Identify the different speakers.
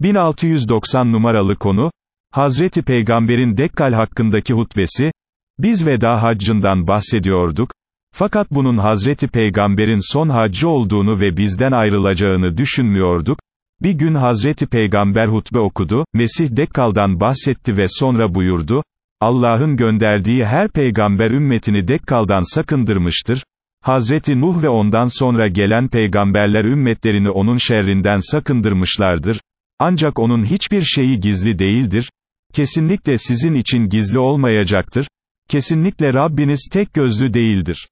Speaker 1: 1690 numaralı konu, Hazreti Peygamber'in Dekkal hakkındaki hutbesi, biz veda haccından bahsediyorduk, fakat bunun Hazreti Peygamber'in son haccı olduğunu ve bizden ayrılacağını düşünmüyorduk, bir gün Hazreti Peygamber hutbe okudu, Mesih Dekkal'dan bahsetti ve sonra buyurdu, Allah'ın gönderdiği her peygamber ümmetini Dekkal'dan sakındırmıştır, Hazreti Nuh ve ondan sonra gelen peygamberler ümmetlerini onun şerrinden sakındırmışlardır, ancak onun hiçbir şeyi gizli değildir, kesinlikle sizin için gizli olmayacaktır, kesinlikle Rabbiniz tek gözlü değildir.